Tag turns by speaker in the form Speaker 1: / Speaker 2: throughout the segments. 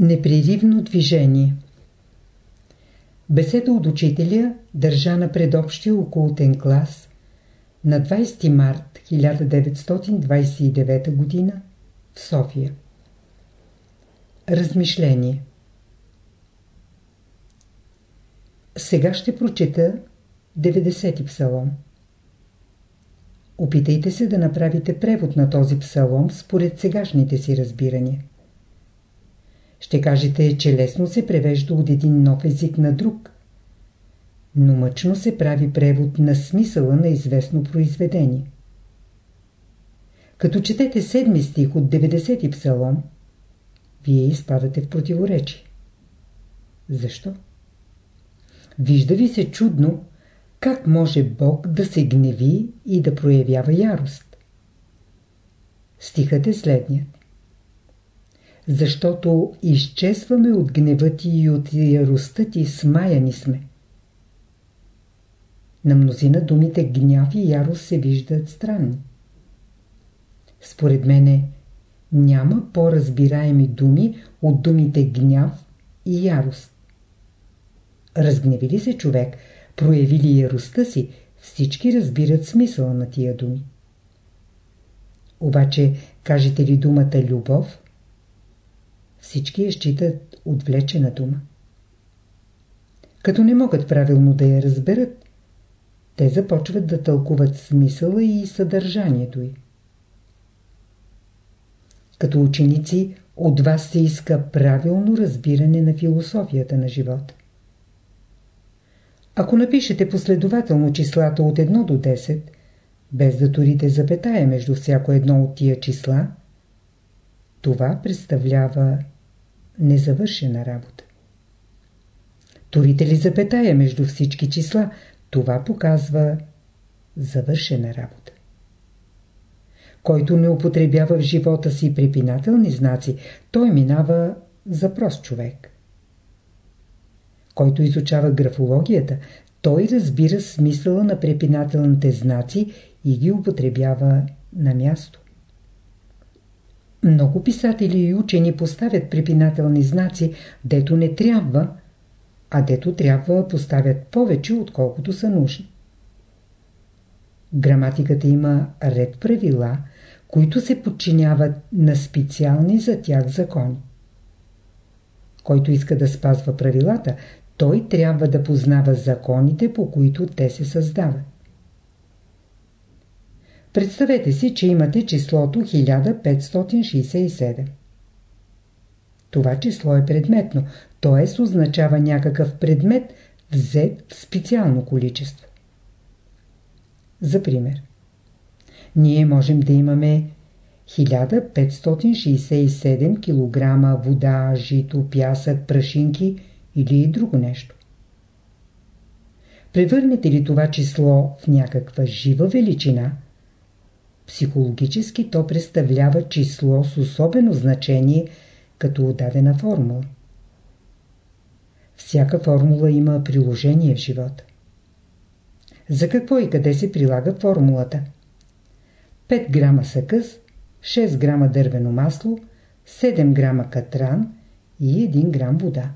Speaker 1: Непреривно движение Беседа от учителя държа на предобщия окултен клас на 20 март 1929 г. в София. Размишление Сега ще прочита 90-ти псалом. Опитайте се да направите превод на този псалом според сегашните си разбирания. Ще кажете, че лесно се превежда от един нов език на друг, но мъчно се прави превод на смисъла на известно произведение. Като четете седми стих от 90-ти псалом, вие изпадате в противоречие. Защо? Вижда ви се чудно, как може Бог да се гневи и да проявява ярост. Стихът е следният. Защото изчезваме от гнева ти и от яростта ти, смаяни сме. На мнозина думите гняв и ярост се виждат странни. Според мене няма по-разбираеми думи от думите гняв и ярост. Разгневи ли се човек, прояви ли яростта си, всички разбират смисъла на тия думи. Обаче, кажете ли думата любов, всички я считат отвлечена дума. Като не могат правилно да я разберат, те започват да тълкуват смисъла и съдържанието й. Като ученици от вас се иска правилно разбиране на философията на живота. Ако напишете последователно числата от 1 до 10, без да турите запетая между всяко едно от тия числа, това представлява незавършена работа. Турите ли запетая между всички числа, това показва завършена работа. Който не употребява в живота си препинателни знаци, той минава за прост човек. Който изучава графологията, той разбира смисъла на препинателните знаци и ги употребява на място. Много писатели и учени поставят препинателни знаци, дето не трябва, а дето трябва поставят повече, отколкото са нужни. Граматиката има ред правила, които се подчиняват на специални за тях закони. Който иска да спазва правилата, той трябва да познава законите, по които те се създават. Представете си, че имате числото 1567. Това число е предметно, т.е. означава някакъв предмет, взет в специално количество. За пример. Ние можем да имаме 1567 кг вода, жито, пясък, прашинки или друго нещо. Превърнете ли това число в някаква жива величина, психологически то представлява число с особено значение като дадена формула. Всяка формула има приложение в живота. За какво и къде се прилага формулата? 5 грама съкъс, 6 грама дървено масло, 7 грама катран и 1 грам вода.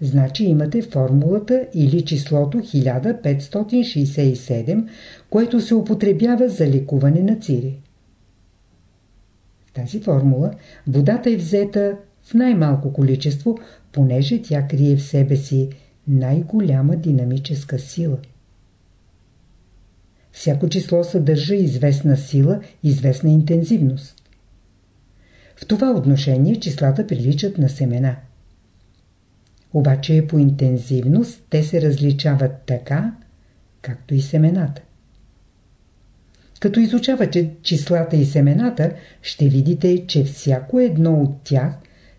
Speaker 1: Значи имате формулата или числото 1567, което се употребява за лекуване на цири. В тази формула водата е взета в най-малко количество, понеже тя крие в себе си най-голяма динамическа сила. Всяко число съдържа известна сила, известна интензивност. В това отношение числата приличат на семена – обаче по интензивност те се различават така, както и семената. Като изучавате числата и семената, ще видите, че всяко едно от тях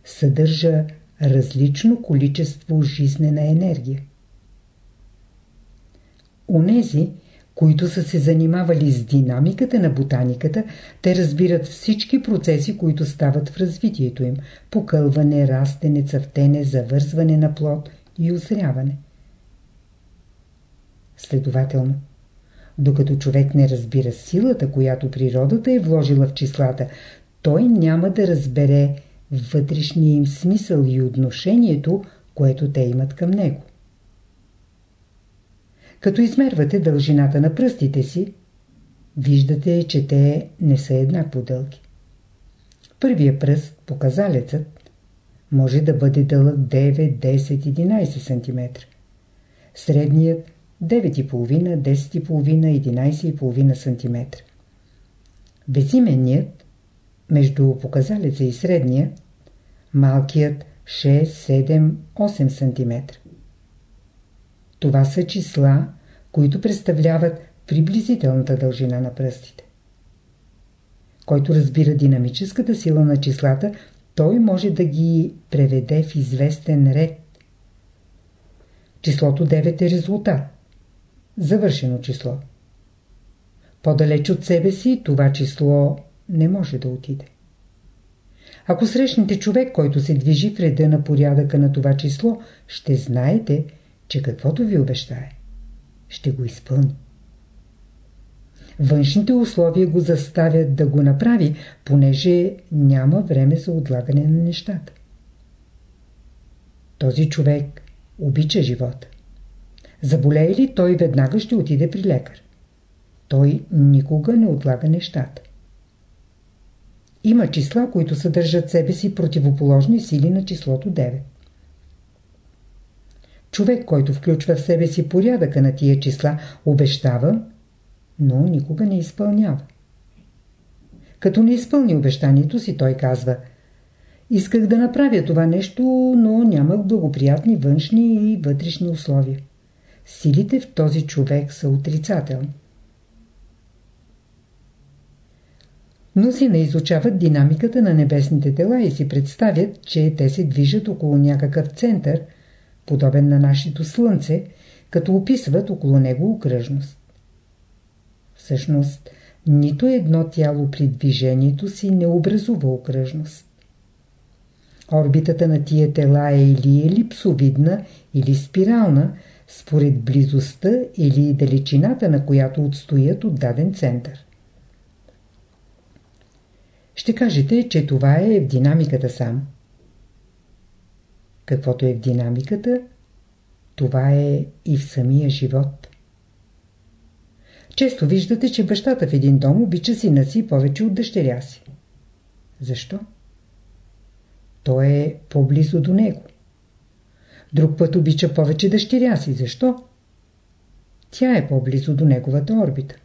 Speaker 1: съдържа различно количество жизнена енергия. Унези, които са се занимавали с динамиката на ботаниката, те разбират всички процеси, които стават в развитието им – покълване, растене, цъфтене, завързване на плод и озряване. Следователно, докато човек не разбира силата, която природата е вложила в числата, той няма да разбере вътрешния им смисъл и отношението, което те имат към него. Като измервате дължината на пръстите си, виждате, че те не са еднакво дълги. Първия пръст, показалецът, може да бъде дълъг 9, 10, 11 см. Средният 9,5, 10,5, 11,5 см. Безименният, между показалеца и средния, малкият 6, 7, 8 см. Това са числа, които представляват приблизителната дължина на пръстите. Който разбира динамическата сила на числата, той може да ги преведе в известен ред. Числото 9 е резултат. Завършено число. По-далеч от себе си това число не може да отиде. Ако срещнете човек, който се движи в реда на порядъка на това число, ще знаете, че каквото ви обещае, ще го изпълни. Външните условия го заставят да го направи, понеже няма време за отлагане на нещата. Този човек обича живота. Заболее ли, той веднага ще отиде при лекар. Той никога не отлага нещата. Има числа, които съдържат себе си противоположни сили на числото 9. Човек, който включва в себе си порядъка на тия числа, обещава, но никога не изпълнява. Като не изпълни обещанието си, той казва Исках да направя това нещо, но нямах благоприятни външни и вътрешни условия. Силите в този човек са отрицателни. Мнозина изучават динамиката на небесните тела и си представят, че те се движат около някакъв център, подобен на нашето Слънце, като описват около него окръжност. Всъщност, нито едно тяло при движението си не образува окръжност. Орбитата на тия тела е или елипсовидна, или спирална, според близостта или далечината, на която отстоят от даден център. Ще кажете, че това е в динамиката сам. Каквото е в динамиката, това е и в самия живот. Често виждате, че бащата в един дом обича сина си повече от дъщеря си. Защо? Той е по-близо до него. Друг път обича повече дъщеря си. Защо? Тя е по-близо до неговата орбита.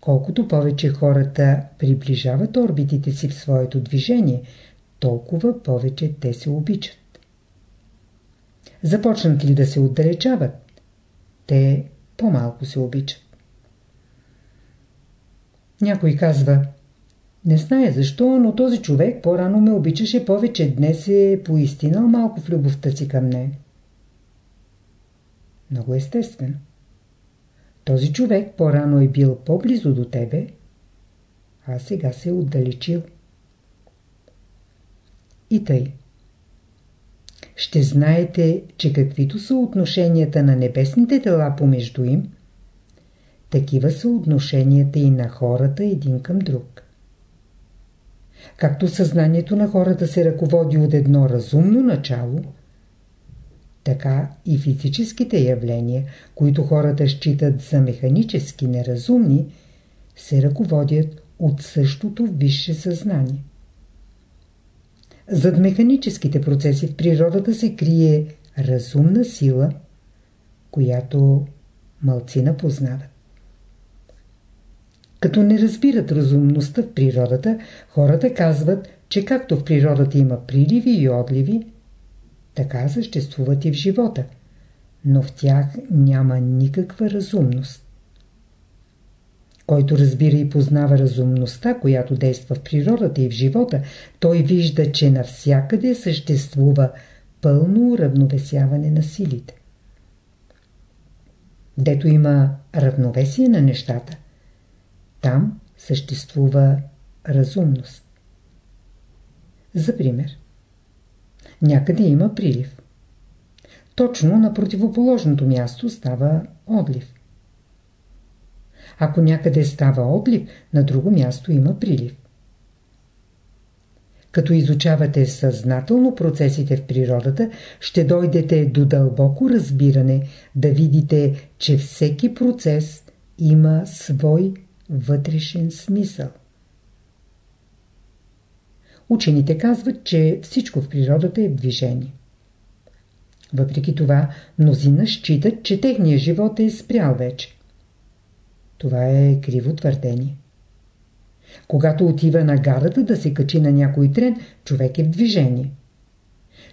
Speaker 1: Колкото повече хората приближават орбитите си в своето движение, толкова повече те се обичат. Започнат ли да се отдалечават, те по-малко се обичат. Някой казва, не знае защо, но този човек по-рано ме обичаше повече, днес е поистинал малко в любовта си към нея. Много естествено. Този човек по-рано е бил по-близо до тебе, а сега се е отдалечил. И тъй. Ще знаете, че каквито са отношенията на небесните тела помежду им, такива са отношенията и на хората един към друг. Както съзнанието на хората се ръководи от едно разумно начало – така и физическите явления, които хората считат за механически неразумни, се ръководят от същото висше съзнание. Зад механическите процеси в природата се крие разумна сила, която мълцина познават. Като не разбират разумността в природата, хората казват, че както в природата има приливи и отливи, така съществуват и в живота, но в тях няма никаква разумност. Който разбира и познава разумността, която действа в природата и в живота, той вижда, че навсякъде съществува пълно уравновесяване на силите. Дето има равновесие на нещата, там съществува разумност. За пример. Някъде има прилив. Точно на противоположното място става отлив. Ако някъде става отлив, на друго място има прилив. Като изучавате съзнателно процесите в природата, ще дойдете до дълбоко разбиране да видите, че всеки процес има свой вътрешен смисъл. Учените казват, че всичко в природата е движение. Въпреки това, мнозина считат, че техният живот е спрял вече. Това е криво твърдение. Когато отива на гарата да се качи на някой трен, човек е в движение.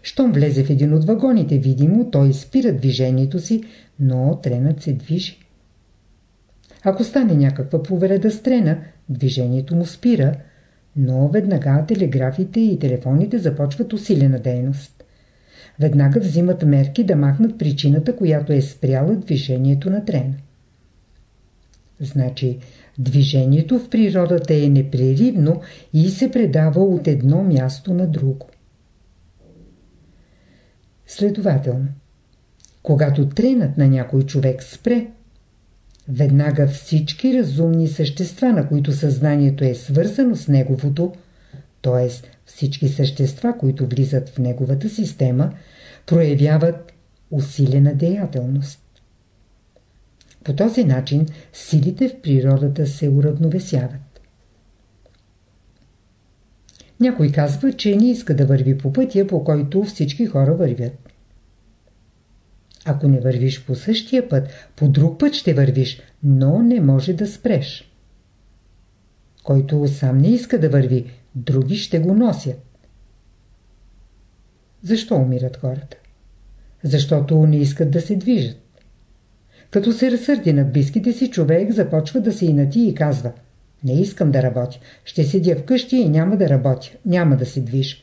Speaker 1: Щом влезе в един от вагоните, видимо, той спира движението си, но тренът се движи. Ако стане някаква повреда с трена, движението му спира, но веднага телеграфите и телефоните започват усилена дейност. Веднага взимат мерки да махнат причината, която е спряла движението на трена. Значи, движението в природата е непреривно и се предава от едно място на друго. Следователно, когато тренът на някой човек спре, веднага всички разумни същества, на които съзнанието е свързано с неговото, т.е. всички същества, които влизат в неговата система, проявяват усилена деятелност. По този начин силите в природата се уравновесяват. Някой казва, че не иска да върви по пътя, по който всички хора вървят. Ако не вървиш по същия път, по друг път ще вървиш, но не може да спреш. Който сам не иска да върви, други ще го носят. Защо умират хората? Защото не искат да се движат. Като се разсърди на близките си, човек започва да се инати и казва Не искам да работя. Ще седя вкъщи и няма да работя. Няма да се движа.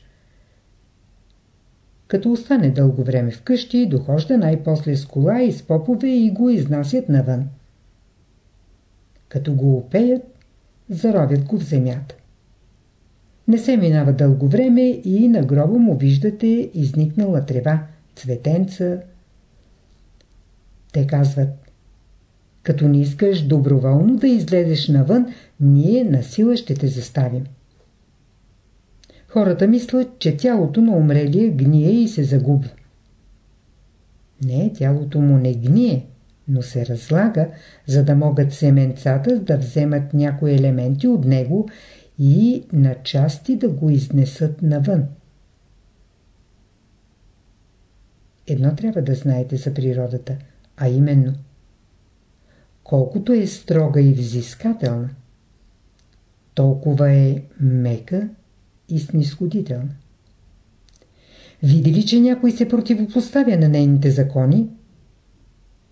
Speaker 1: Като остане дълго време вкъщи, дохожда най-после с кола и с попове и го изнасят навън. Като го опеят, заровят го в земята. Не се минава дълго време и на гроба му виждате изникнала трева, цветенца. Те казват, като не искаш доброволно да излезеш навън, ние насила ще те заставим. Хората мислят, че тялото на умрелия гние и се загубва. Не, тялото му не гние, но се разлага, за да могат семенцата да вземат някои елементи от него и на части да го изнесат навън. Едно трябва да знаете за природата, а именно колкото е строга и взискателна, толкова е мека и снисходителна. Види ли, че някой се противопоставя на нейните закони,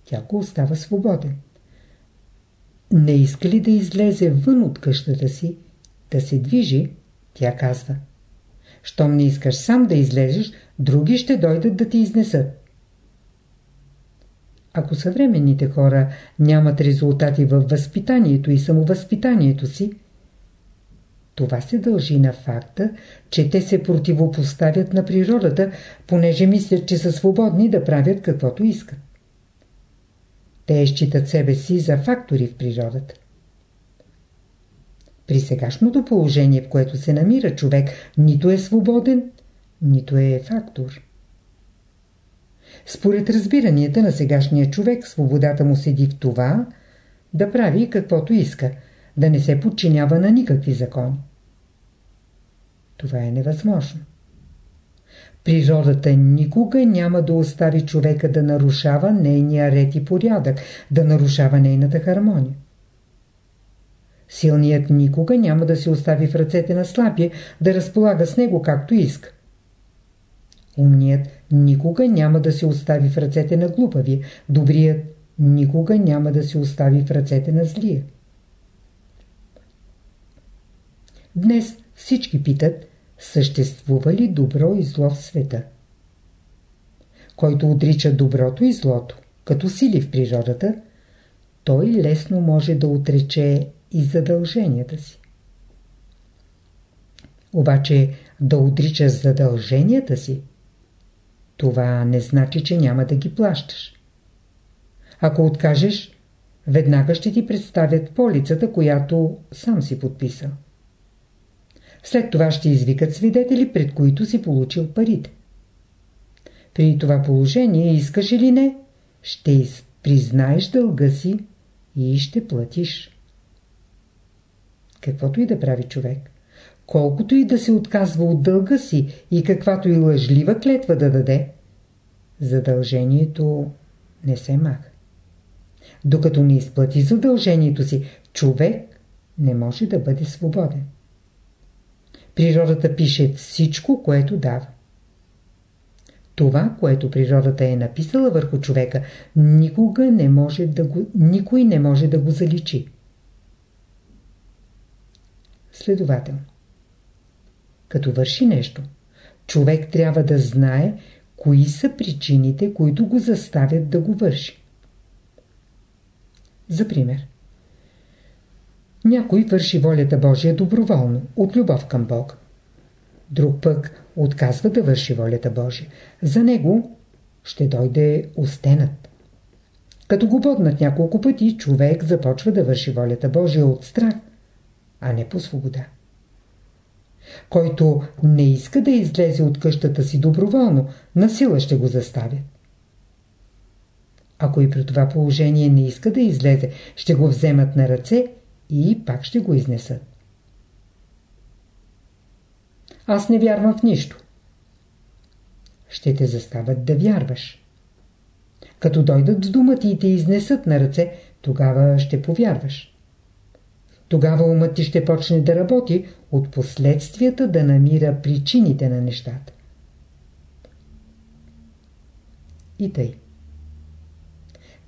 Speaker 1: тя го остава свободен. Не иска ли да излезе вън от къщата си, да се движи, тя казва. Щом не искаш сам да излезеш, други ще дойдат да ти изнесат. Ако съвременните хора нямат резултати във възпитанието и самовъзпитанието си, това се дължи на факта, че те се противопоставят на природата, понеже мислят, че са свободни да правят каквото искат. Те считат себе си за фактори в природата. При сегашното положение, в което се намира човек, нито е свободен, нито е фактор. Според разбиранията на сегашния човек, свободата му седи в това да прави каквото иска, да не се подчинява на никакви закони. Това е невъзможно. Природата никога няма да остави човека да нарушава нейния ред и порядък, да нарушава нейната хармония. Силният никога няма да се остави в ръцете на слабия, да разполага с него както иска. Умният никога няма да се остави в ръцете на глупавия, добрият никога няма да се остави в ръцете на злия. Днес всички питат, съществува ли добро и зло в света? Който отрича доброто и злото, като сили в природата, той лесно може да отрече и задълженията си. Обаче да отричаш задълженията си, това не значи, че няма да ги плащаш. Ако откажеш, веднага ще ти представят полицата, която сам си подписал. След това ще извикат свидетели, пред които си получил парите. При това положение, искаш или не, ще признаеш дълга си и ще платиш. Каквото и да прави човек, колкото и да се отказва от дълга си и каквато и лъжлива клетва да даде, задължението не се маха. Докато не изплати задължението си, човек не може да бъде свободен. Природата пише всичко, което дава. Това, което природата е написала върху човека, никога не може да го, никой не може да го заличи. Следователно, като върши нещо, човек трябва да знае кои са причините, които го заставят да го върши. За пример, някой върши волята Божия доброволно, от любов към Бог. Друг пък отказва да върши волята Божия. За него ще дойде устенът. Като го боднат няколко пъти, човек започва да върши волята Божия от страх, а не по свобода. Който не иска да излезе от къщата си доброволно, насила ще го заставят. Ако и при това положение не иска да излезе, ще го вземат на ръце и пак ще го изнесат. Аз не вярвам в нищо. Ще те застават да вярваш. Като дойдат в дума ти и те изнесат на ръце, тогава ще повярваш. Тогава умът ти ще почне да работи от последствията да намира причините на нещата. И тъй.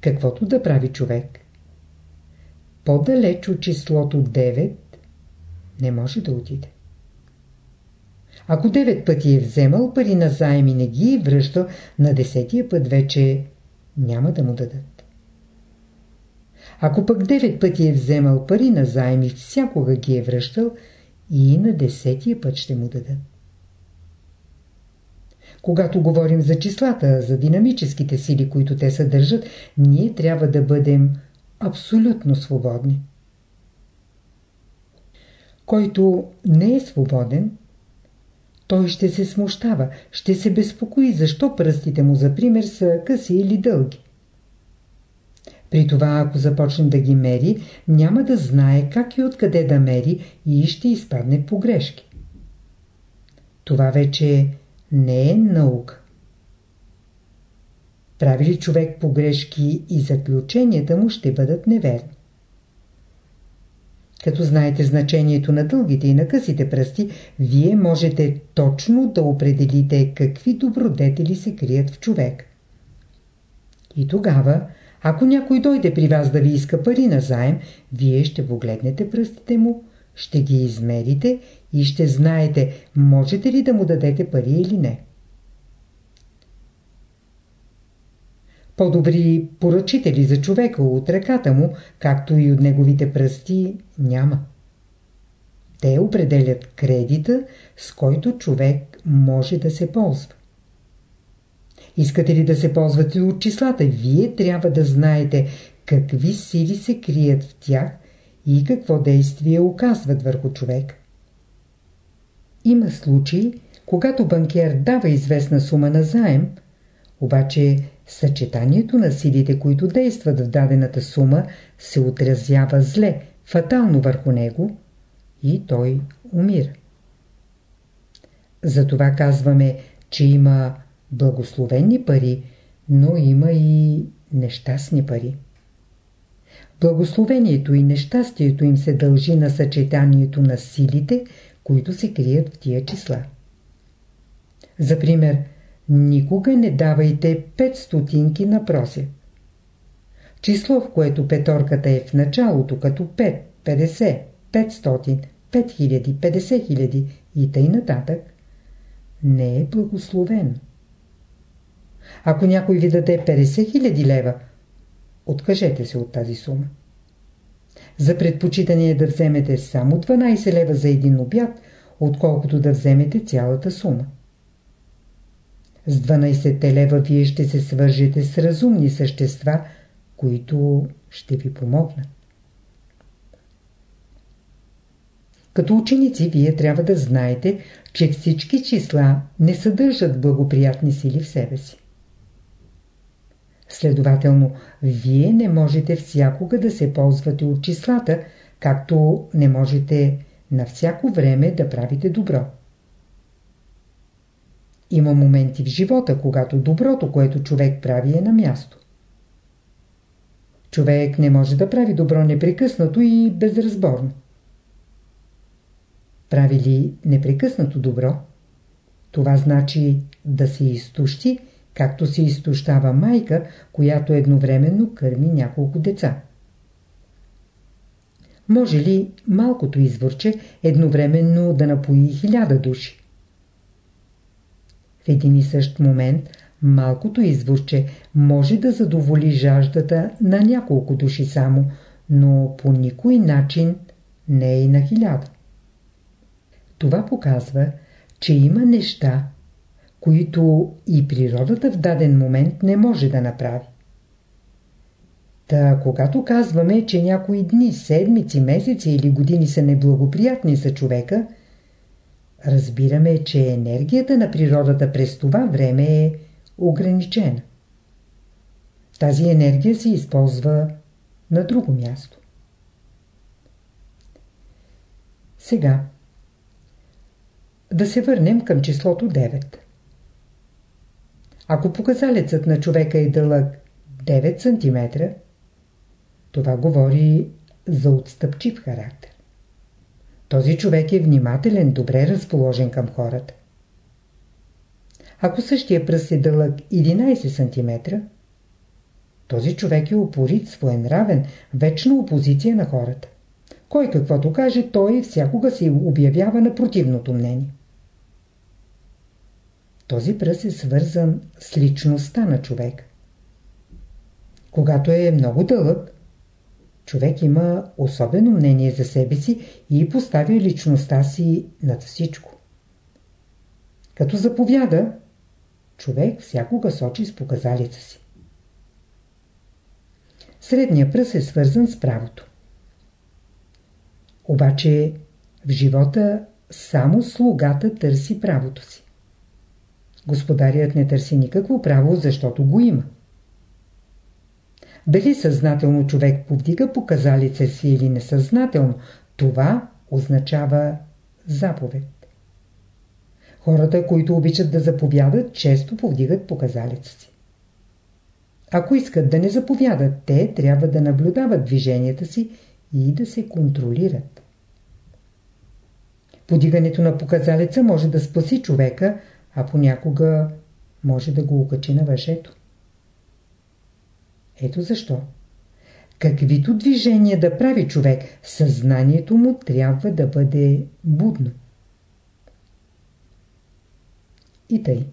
Speaker 1: Каквото да прави човек, по-далеч от числото 9 не може да отиде. Ако 9 пъти е вземал пари на заем и не ги е връщал, на десетия път вече няма да му дадат. Ако пък 9 пъти е вземал пари на заем и всякога ги е връщал, и на десетия път ще му дадат. Когато говорим за числата, за динамическите сили, които те съдържат, ние трябва да бъдем абсолютно свободни. Който не е свободен, той ще се смущава, ще се безпокои, защо пръстите му, за пример, са къси или дълги. При това, ако започне да ги мери, няма да знае как и откъде да мери и ще изпадне погрешки. Това вече не е наука. Прави ли човек погрешки и заключенията му ще бъдат неверни. Като знаете значението на дългите и на късите пръсти, вие можете точно да определите какви добродетели се крият в човек. И тогава, ако някой дойде при вас да ви иска пари на заем, вие ще погледнете пръстите му, ще ги измерите и ще знаете, можете ли да му дадете пари или не. По-добри поръчители за човека от ръката му, както и от неговите пръсти, няма. Те определят кредита, с който човек може да се ползва. Искате ли да се ползвате от числата, вие трябва да знаете какви сили се крият в тях и какво действие оказват върху човек. Има случаи, когато банкер дава известна сума на заем, обаче съчетанието на силите, които действат в дадената сума, се отразява зле, фатално върху него и той умира. Затова казваме, че има благословени пари, но има и нещастни пари. Благословението и нещастието им се дължи на съчетанието на силите, които се крият в тия числа. За пример, никога не давайте 5 стотинки на просе. Число, в което петорката е в началото, като 5, 50, 500, 5000, 50 000 и тъй нататък, не е благословено. Ако някой ви даде 50 000 лева, откажете се от тази сума. За предпочитане да вземете само 12 лева за един обяд, отколкото да вземете цялата сума. С 12 лева вие ще се свържете с разумни същества, които ще ви помогнат. Като ученици вие трябва да знаете, че всички числа не съдържат благоприятни сили в себе си. Следователно, вие не можете всякога да се ползвате от числата, както не можете на всяко време да правите добро. Има моменти в живота, когато доброто, което човек прави е на място. Човек не може да прави добро непрекъснато и безразборно. Прави ли непрекъснато добро? Това значи да се изтощи, както се изтощава майка, която едновременно кърми няколко деца. Може ли малкото изворче едновременно да напои хиляда души? В един и същ момент малкото изворче може да задоволи жаждата на няколко души само, но по никой начин не е и на хиляда. Това показва, че има неща, които и природата в даден момент не може да направи. Та, когато казваме, че някои дни, седмици, месеци или години са неблагоприятни за човека, разбираме, че енергията на природата през това време е ограничена. Тази енергия се използва на друго място. Сега да се върнем към числото 9. Ако показалецът на човека е дълъг 9 см, това говори за отстъпчив характер. Този човек е внимателен, добре разположен към хората. Ако същия пръст е дълъг 11 см, този човек е упорит, своенравен, вечна опозиция на хората. Кой каквото каже, той всякога се обявява на противното мнение. Този пръст е свързан с личността на човек. Когато е много дълъг, човек има особено мнение за себе си и поставя личността си над всичко. Като заповяда, човек всякога сочи с показалица си. Средният пръст е свързан с правото. Обаче в живота само слугата търси правото си. Господарят не търси никакво право, защото го има. Дали съзнателно човек повдига показалица си или несъзнателно, това означава заповед. Хората, които обичат да заповядат, често повдигат показалица си. Ако искат да не заповядат, те трябва да наблюдават движенията си и да се контролират. Подигането на показалеца може да спаси човека, а понякога може да го окачи на въжето. Ето защо. Каквито движения да прави човек, съзнанието му трябва да бъде будно. И тъй.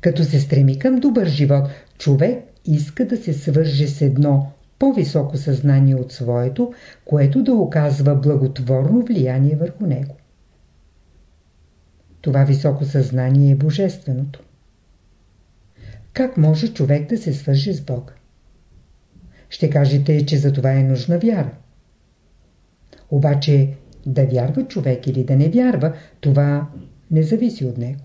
Speaker 1: Като се стреми към добър живот, човек иска да се свърже с едно по-високо съзнание от своето, което да оказва благотворно влияние върху него. Това високо съзнание е божественото. Как може човек да се свърже с Бог? Ще кажете, че за това е нужна вяра. Обаче да вярва човек или да не вярва, това не зависи от него.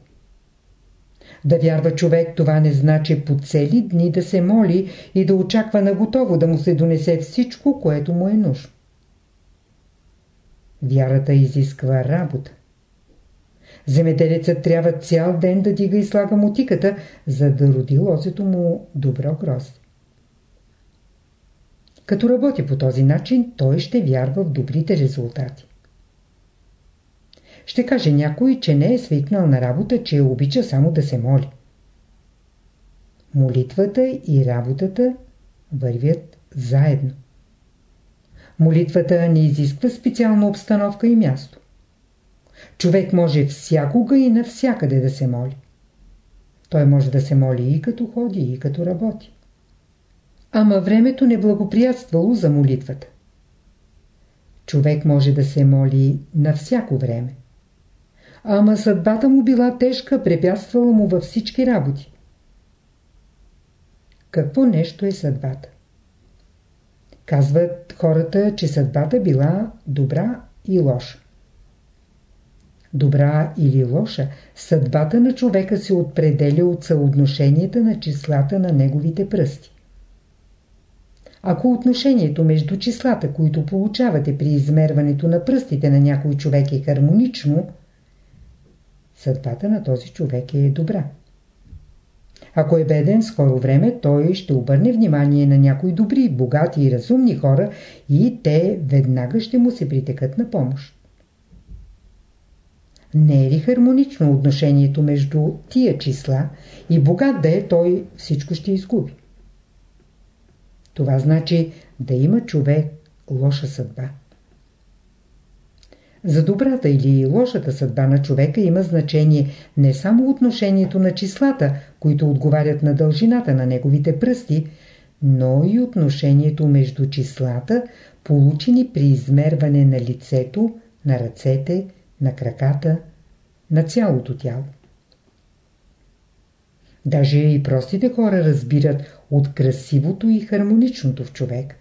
Speaker 1: Да вярва човек, това не значи по цели дни да се моли и да очаква на готово да му се донесе всичко, което му е нужно. Вярата изисква работа. Земеделецът трябва цял ден да дига и слага мотиката, за да роди лозето му добро грозде. Като работи по този начин, той ще вярва в добрите резултати. Ще каже някой, че не е свикнал на работа, че обича само да се моли. Молитвата и работата вървят заедно. Молитвата не изисква специална обстановка и място. Човек може всякога и навсякъде да се моли. Той може да се моли и като ходи, и като работи. Ама времето не благоприятствало за молитвата. Човек може да се моли на всяко време. Ама съдбата му била тежка, препятствала му във всички работи. Какво нещо е съдбата? Казват хората, че съдбата била добра и лоша. Добра или лоша, съдбата на човека се определя от съотношенията на числата на неговите пръсти. Ако отношението между числата, които получавате при измерването на пръстите на някой човек е хармонично, съдбата на този човек е добра. Ако е беден скоро време, той ще обърне внимание на някои добри, богати и разумни хора и те веднага ще му се притекат на помощ. Не е ли хармонично отношението между тия числа и богат да е, той всичко ще изгуби. Това значи да има човек лоша съдба. За добрата или лошата съдба на човека има значение не само отношението на числата, които отговарят на дължината на неговите пръсти, но и отношението между числата, получени при измерване на лицето, на ръцете, на краката, на цялото тяло. Даже и простите хора разбират от красивото и хармоничното в човек.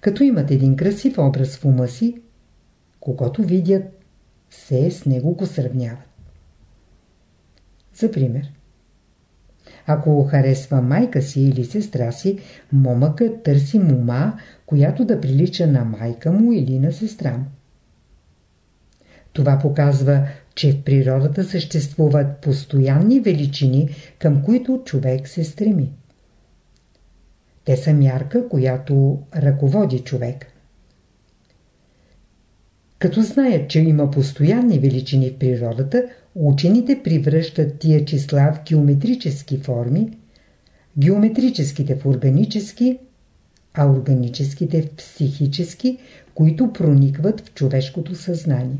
Speaker 1: Като имат един красив образ в ума си, когато видят, все с него го сравняват. За пример. Ако харесва майка си или сестра си, момъкът търси мома, която да прилича на майка му или на сестра му. Това показва, че в природата съществуват постоянни величини, към които човек се стреми. Те са мярка, която ръководи човек. Като знаят, че има постоянни величини в природата, учените превръщат тия числа в геометрически форми, геометрическите в органически, а органическите в психически, които проникват в човешкото съзнание.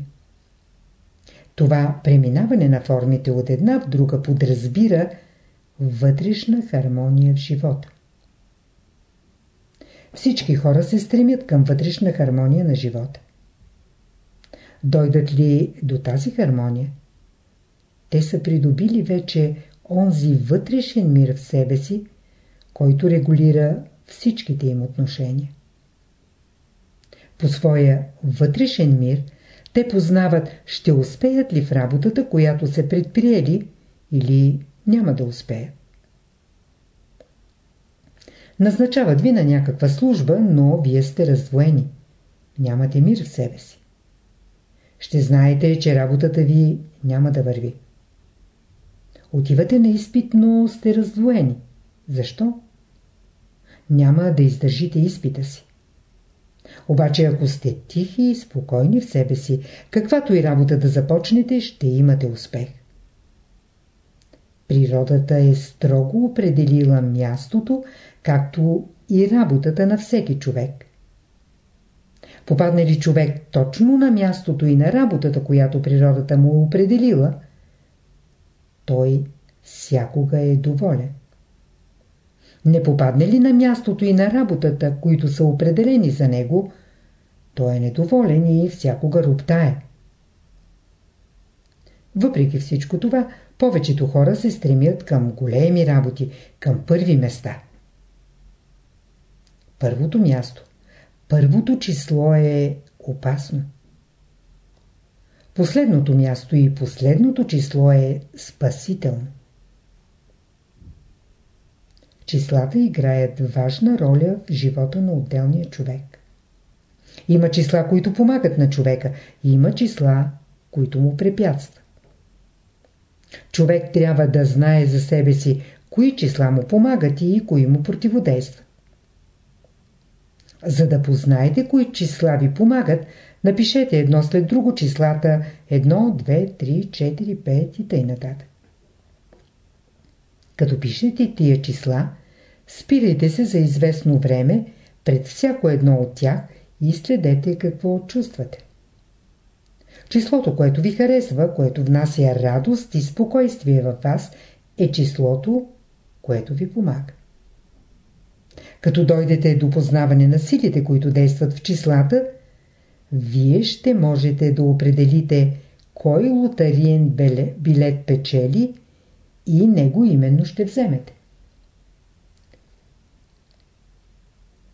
Speaker 1: Това преминаване на формите от една в друга подразбира вътрешна хармония в живота. Всички хора се стремят към вътрешна хармония на живота. Дойдат ли до тази хармония, те са придобили вече онзи вътрешен мир в себе си, който регулира всичките им отношения. По своя вътрешен мир те познават ще успеят ли в работата, която се предприели или няма да успеят. Назначават ви на някаква служба, но вие сте раздвоени. Нямате мир в себе си ще знаете, че работата ви няма да върви. Отивате на изпит, но сте раздвоени. Защо? Няма да издържите изпита си. Обаче ако сте тихи и спокойни в себе си, каквато и работа да започнете, ще имате успех. Природата е строго определила мястото, както и работата на всеки човек. Попадне ли човек точно на мястото и на работата, която природата му определила, той всякога е доволен. Не попадне ли на мястото и на работата, които са определени за него, той е недоволен и всякога роптае. Въпреки всичко това, повечето хора се стремят към големи работи, към първи места. Първото място Първото число е опасно. Последното място и последното число е спасително. Числата играят важна роля в живота на отделния човек. Има числа, които помагат на човека. Има числа, които му препятстват. Човек трябва да знае за себе си, кои числа му помагат и кои му противодействат. За да познаете кои числа ви помагат, напишете едно след друго числата 1, 2, 3, 4, 5 и т.н. Като пишете тия числа, спирайте се за известно време пред всяко едно от тях и следете какво чувствате. Числото, което ви харесва, което внася радост и спокойствие във вас, е числото, което ви помага. Като дойдете до познаване на силите, които действат в числата, вие ще можете да определите кой лотариен билет печели и него именно ще вземете.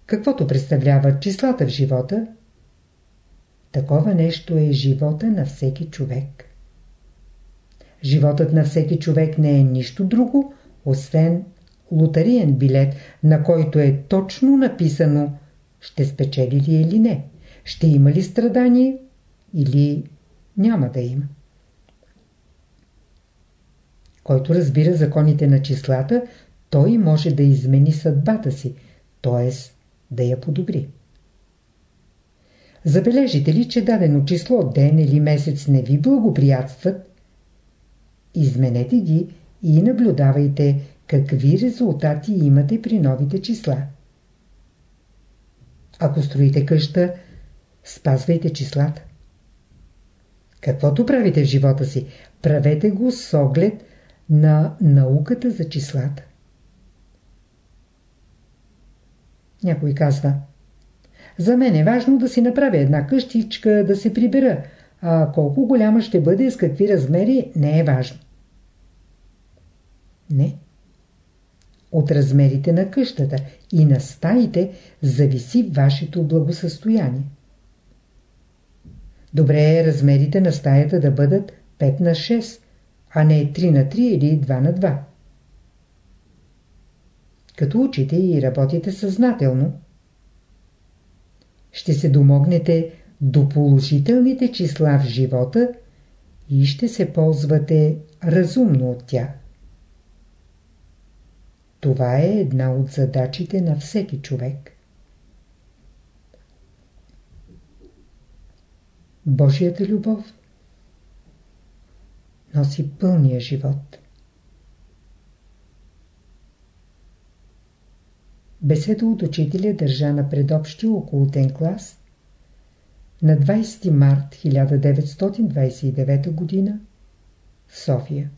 Speaker 1: Каквото представляват числата в живота, Такова нещо е живота на всеки човек. Животът на всеки човек не е нищо друго, освен лотариен билет, на който е точно написано ще спечели ли или не, ще има ли страдание или няма да има. Който разбира законите на числата, той може да измени съдбата си, т.е. да я подобри. Забележите ли, че дадено число, ден или месец не ви благоприятстват? Изменете ги и наблюдавайте какви резултати имате при новите числа. Ако строите къща, спазвайте числата. Каквото правите в живота си, правете го с оглед на науката за числата. Някой казва За мен е важно да си направя една къщичка, да се прибера, а колко голяма ще бъде, с какви размери, не е важно. Не. От размерите на къщата и на стаите зависи вашето благосъстояние. Добре е размерите на стаята да бъдат 5 на 6, а не 3 на 3 или 2 на 2. Като учите и работите съзнателно, ще се домогнете до положителните числа в живота и ще се ползвате разумно от тях. Това е една от задачите на всеки човек. Божията любов носи пълния живот. Беседа от учителя държа на предобщия околотен клас на 20 март 1929 г. в София.